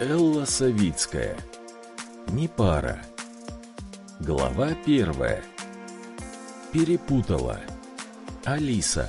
Элла Савицкая. Не пара. Глава первая. Перепутала. Алиса.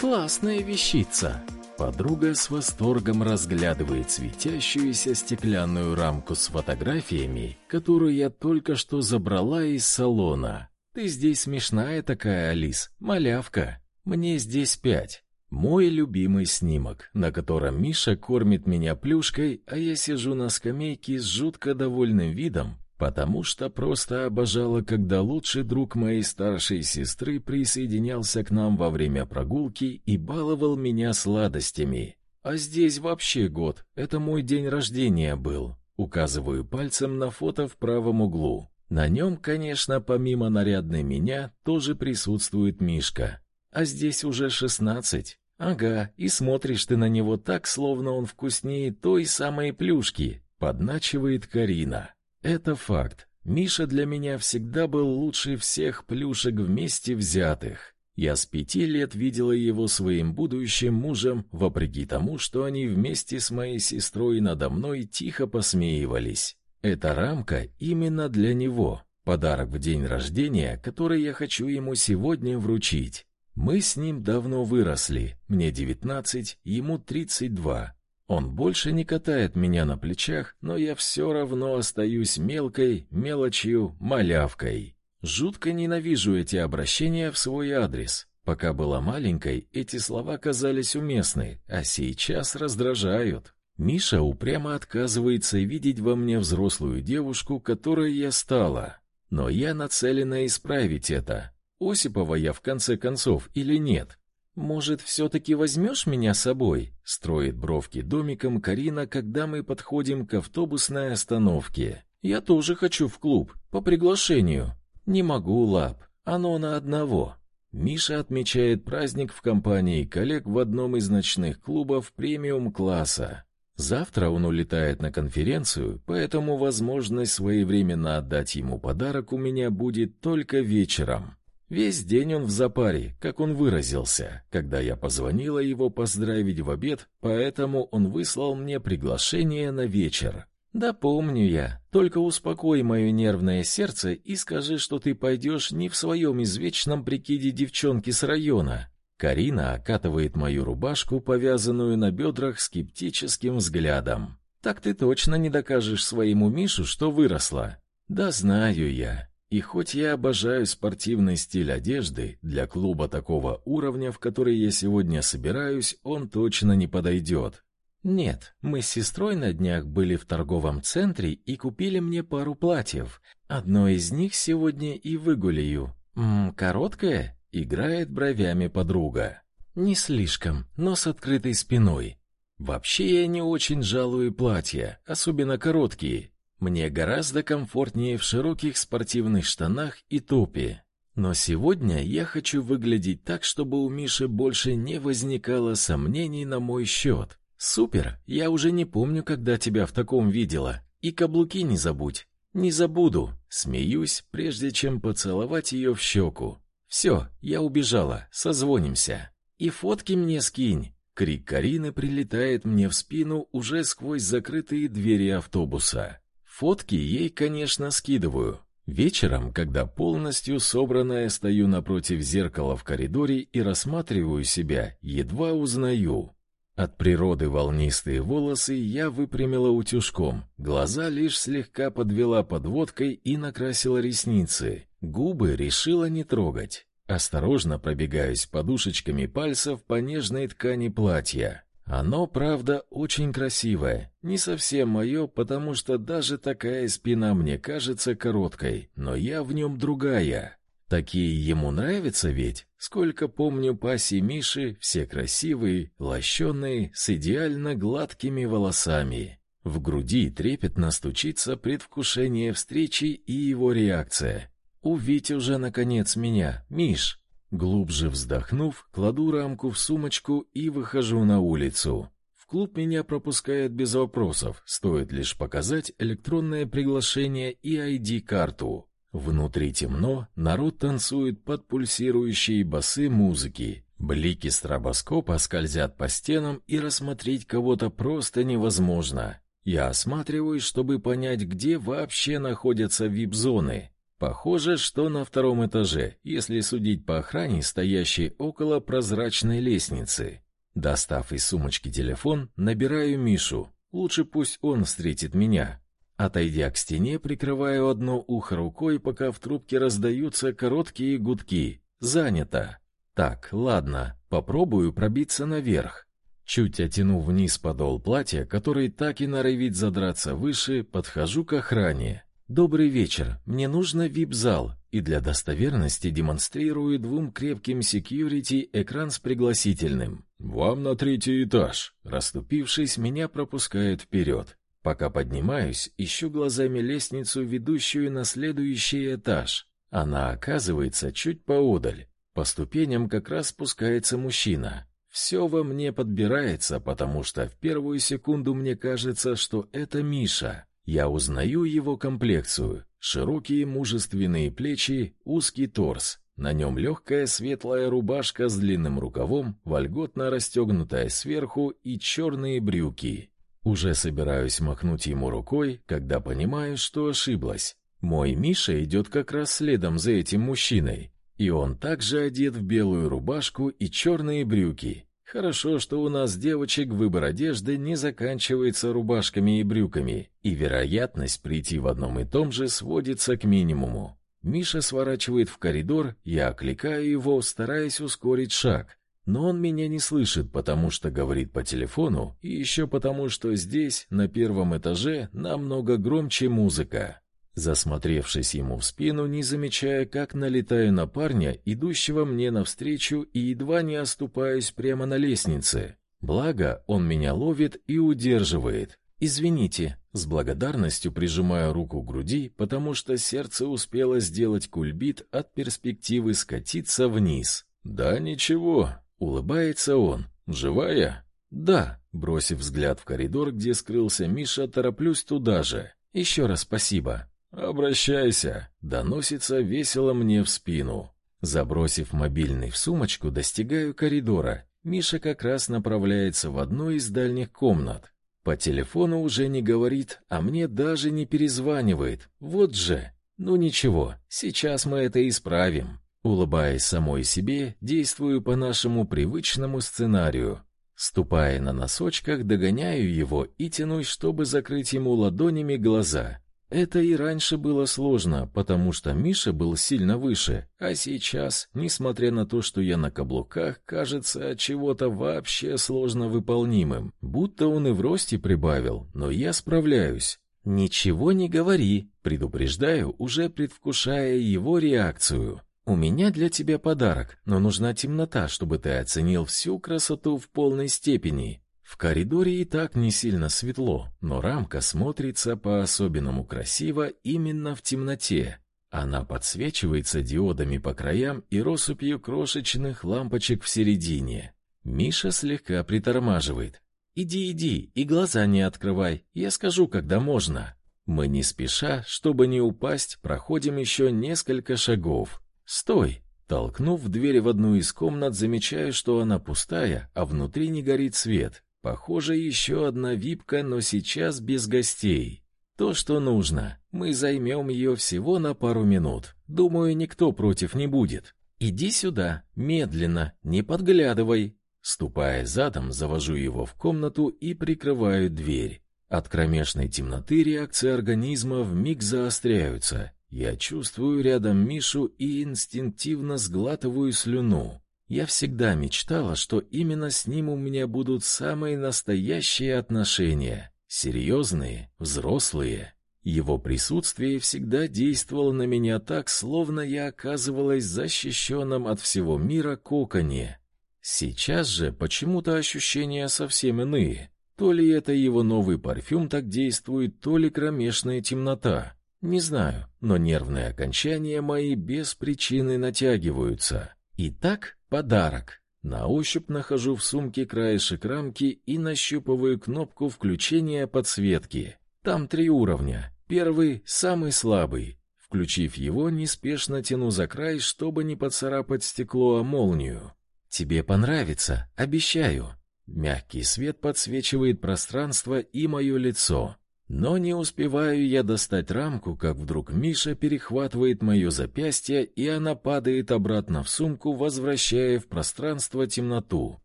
Классная вещица. Подруга с восторгом разглядывает светящуюся стеклянную рамку с фотографиями, которую я только что забрала из салона. Ты здесь смешная такая, Алис, малявка. Мне здесь пять. Мой любимый снимок, на котором Миша кормит меня плюшкой, а я сижу на скамейке с жутко довольным видом, потому что просто обожала, когда лучший друг моей старшей сестры присоединялся к нам во время прогулки и баловал меня сладостями. А здесь вообще год. Это мой день рождения был. Указываю пальцем на фото в правом углу. На нем, конечно, помимо нарядной меня, тоже присутствует Мишка. А здесь уже шестнадцать. Ага, и смотришь ты на него так, словно он вкуснее той самой плюшки, подначивает Карина. Это факт. Миша для меня всегда был лучше всех плюшек вместе взятых. Я с пяти лет видела его своим будущим мужем, вопреки тому, что они вместе с моей сестрой надо мной тихо посмеивались. Эта рамка именно для него, подарок в день рождения, который я хочу ему сегодня вручить. Мы с ним давно выросли. Мне девятнадцать, ему тридцать два. Он больше не катает меня на плечах, но я все равно остаюсь мелкой, мелочью, малявкой. Жутко ненавижу эти обращения в свой адрес. Пока была маленькой, эти слова казались уместны, а сейчас раздражают. Миша упрямо отказывается видеть во мне взрослую девушку, которой я стала. Но я нацелена исправить это. Осипова я в конце концов или нет? Может, все-таки возьмешь меня с собой? Строит бровки домиком Карина, когда мы подходим к автобусной остановке. Я тоже хочу в клуб по приглашению. Не могу, лап. Оно на одного. Миша отмечает праздник в компании коллег в одном из ночных клубов премиум-класса. Завтра он улетает на конференцию, поэтому возможность своевременно отдать ему подарок у меня будет только вечером. Весь день он в запаре, как он выразился, когда я позвонила его поздравить в обед, поэтому он выслал мне приглашение на вечер. Да помню я. Только успокой мое нервное сердце и скажи, что ты пойдешь не в своем извечном прикиде девчонки с района. Карина окатывает мою рубашку, повязанную на бедрах, скептическим взглядом. Так ты точно не докажешь своему Мишу, что выросла. Да знаю я. И хоть я обожаю спортивный стиль одежды, для клуба такого уровня, в который я сегодня собираюсь, он точно не подойдет. Нет, мы с сестрой на днях были в торговом центре и купили мне пару платьев. Одно из них сегодня и выгуляю. М, короткое, играет бровями подруга. Не слишком, но с открытой спиной. Вообще я не очень жалую платья, особенно короткие. Мне гораздо комфортнее в широких спортивных штанах и топе. Но сегодня я хочу выглядеть так, чтобы у Миши больше не возникало сомнений на мой счет. Супер, я уже не помню, когда тебя в таком видела. И каблуки не забудь. Не забуду. Смеюсь, прежде чем поцеловать ее в щеку. Все, я убежала. Созвонимся. И фотки мне скинь. Крик Карины прилетает мне в спину уже сквозь закрытые двери автобуса. Фотки ей, конечно, скидываю. Вечером, когда полностью собранная стою напротив зеркала в коридоре и рассматриваю себя, едва узнаю. От природы волнистые волосы я выпрямила утюжком, глаза лишь слегка подвела подводкой и накрасила ресницы. Губы решила не трогать. Осторожно пробегаюсь подушечками пальцев по нежной ткани платья. Оно, правда, очень красивое. Не совсем мое, потому что даже такая спина мне кажется короткой, но я в нем другая. Такие ему нравятся ведь? Сколько помню паси Миши, все красивые, лощеные, с идеально гладкими волосами. В груди трепетно стучится предвкушение встречи и его реакция. Увидь уже наконец меня, Миш. Глубже вздохнув, кладу рамку в сумочку и выхожу на улицу. В клуб меня пропускают без вопросов, стоит лишь показать электронное приглашение и ID-карту. Внутри темно, народ танцует под пульсирующие басы музыки. Блики стробоскопа скользят по стенам, и рассмотреть кого-то просто невозможно. Я осматриваюсь, чтобы понять, где вообще находятся вип-зоны. Похоже, что на втором этаже, если судить по охране, стоящей около прозрачной лестницы. Достав из сумочки телефон, набираю Мишу. Лучше пусть он встретит меня. Отойдя к стене, прикрываю одно ухо рукой, пока в трубке раздаются короткие гудки. Занято. Так, ладно, попробую пробиться наверх. Чуть оттянув вниз подол платья, который так и норовит задраться выше, подхожу к охране. «Добрый вечер. Мне нужно вип-зал». И для достоверности демонстрирую двум крепким секьюрити экран с пригласительным. «Вам на третий этаж». Раступившись, меня пропускают вперед. Пока поднимаюсь, ищу глазами лестницу, ведущую на следующий этаж. Она оказывается чуть поодаль. По ступеням как раз спускается мужчина. Все во мне подбирается, потому что в первую секунду мне кажется, что это Миша. Я узнаю его комплекцию. Широкие мужественные плечи, узкий торс. На нем легкая светлая рубашка с длинным рукавом, вольготно расстегнутая сверху и черные брюки. Уже собираюсь махнуть ему рукой, когда понимаю, что ошиблась. Мой Миша идет как раз следом за этим мужчиной, и он также одет в белую рубашку и черные брюки. Хорошо, что у нас девочек выбор одежды не заканчивается рубашками и брюками, и вероятность прийти в одном и том же сводится к минимуму. Миша сворачивает в коридор, я окликаю его, стараясь ускорить шаг. Но он меня не слышит, потому что говорит по телефону, и еще потому, что здесь, на первом этаже, намного громче музыка. Засмотревшись ему в спину, не замечая, как налетаю на парня, идущего мне навстречу, и едва не оступаюсь прямо на лестнице. Благо, он меня ловит и удерживает. Извините, с благодарностью прижимаю руку к груди, потому что сердце успело сделать кульбит от перспективы скатиться вниз. Да ничего, Улыбается он. «Живая?» «Да», бросив взгляд в коридор, где скрылся Миша, тороплюсь туда же. «Еще раз спасибо». «Обращайся», — доносится весело мне в спину. Забросив мобильный в сумочку, достигаю коридора. Миша как раз направляется в одну из дальних комнат. По телефону уже не говорит, а мне даже не перезванивает. Вот же. Ну ничего, сейчас мы это исправим. Улыбаясь самой себе, действую по нашему привычному сценарию. Ступая на носочках, догоняю его и тянусь, чтобы закрыть ему ладонями глаза. Это и раньше было сложно, потому что Миша был сильно выше, а сейчас, несмотря на то, что я на каблуках, кажется чего-то вообще сложно выполнимым. Будто он и в росте прибавил, но я справляюсь. Ничего не говори, предупреждаю, уже предвкушая его реакцию. «У меня для тебя подарок, но нужна темнота, чтобы ты оценил всю красоту в полной степени. В коридоре и так не сильно светло, но рамка смотрится по-особенному красиво именно в темноте. Она подсвечивается диодами по краям и россыпью крошечных лампочек в середине. Миша слегка притормаживает. «Иди, иди, и глаза не открывай, я скажу, когда можно». Мы не спеша, чтобы не упасть, проходим еще несколько шагов. «Стой!» Толкнув дверь в одну из комнат, замечаю, что она пустая, а внутри не горит свет. Похоже, еще одна випка, но сейчас без гостей. То, что нужно. Мы займем ее всего на пару минут. Думаю, никто против не будет. Иди сюда, медленно, не подглядывай. Ступая задом, завожу его в комнату и прикрываю дверь. От кромешной темноты реакции организма вмиг заостряются. Я чувствую рядом Мишу и инстинктивно сглатываю слюну. Я всегда мечтала, что именно с ним у меня будут самые настоящие отношения, серьезные, взрослые. Его присутствие всегда действовало на меня так, словно я оказывалась защищенным от всего мира коконе. Сейчас же почему-то ощущения совсем иные. То ли это его новый парфюм так действует, то ли кромешная темнота. Не знаю, но нервные окончания мои без причины натягиваются. Итак, подарок. На ощупь нахожу в сумке краешек рамки и нащупываю кнопку включения подсветки. Там три уровня. Первый самый слабый. Включив его, неспешно тяну за край, чтобы не поцарапать стекло о молнию. Тебе понравится, обещаю. Мягкий свет подсвечивает пространство и мое лицо. Но не успеваю я достать рамку, как вдруг Миша перехватывает мое запястье, и она падает обратно в сумку, возвращая в пространство темноту.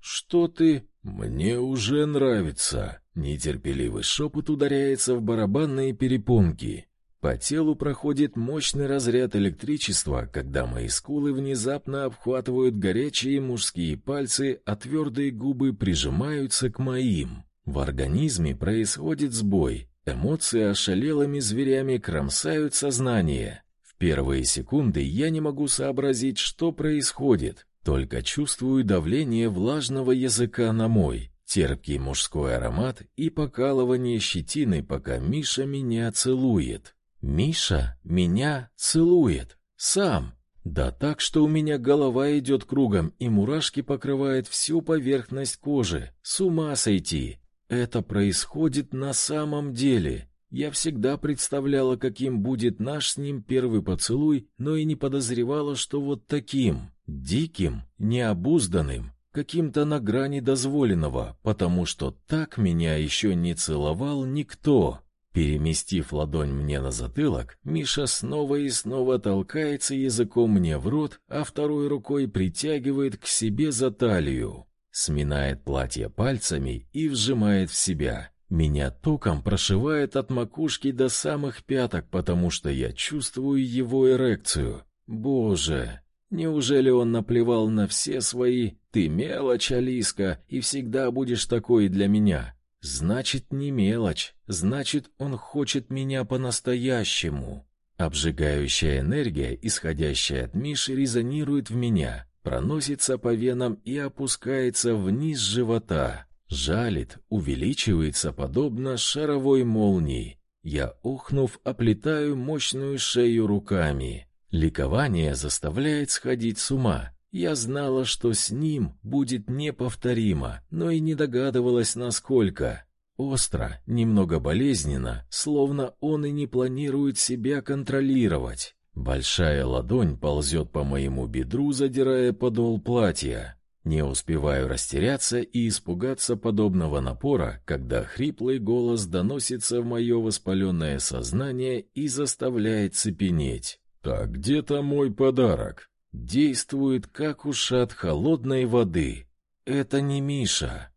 «Что ты?» «Мне уже нравится!» Нетерпеливый шепот ударяется в барабанные перепонки. По телу проходит мощный разряд электричества, когда мои скулы внезапно обхватывают горячие мужские пальцы, а твердые губы прижимаются к моим. В организме происходит сбой, Эмоции ошалелыми зверями кромсают сознание. В первые секунды я не могу сообразить, что происходит, только чувствую давление влажного языка на мой, терпкий мужской аромат и покалывание щетины, пока Миша меня целует. Миша меня целует. Сам. Да так, что у меня голова идет кругом, и мурашки покрывают всю поверхность кожи. С ума сойти. Это происходит на самом деле. Я всегда представляла, каким будет наш с ним первый поцелуй, но и не подозревала, что вот таким, диким, необузданным, каким-то на грани дозволенного, потому что так меня еще не целовал никто. Переместив ладонь мне на затылок, Миша снова и снова толкается языком мне в рот, а второй рукой притягивает к себе за талию сминает платье пальцами и вжимает в себя. Меня током прошивает от макушки до самых пяток, потому что я чувствую его эрекцию. Боже, неужели он наплевал на все свои «ты мелочь, Алиска, и всегда будешь такой для меня»? Значит, не мелочь, значит, он хочет меня по-настоящему. Обжигающая энергия, исходящая от Миши, резонирует в меня проносится по венам и опускается вниз живота, жалит, увеличивается подобно шаровой молнии. Я, охнув, оплетаю мощную шею руками. Ликование заставляет сходить с ума. Я знала, что с ним будет неповторимо, но и не догадывалась, насколько. Остро, немного болезненно, словно он и не планирует себя контролировать. Большая ладонь ползет по моему бедру, задирая подол платья. Не успеваю растеряться и испугаться подобного напора, когда хриплый голос доносится в мое воспаленное сознание и заставляет цепенеть. «Так где то мой подарок?» Действует, как ушат холодной воды. Это не Миша.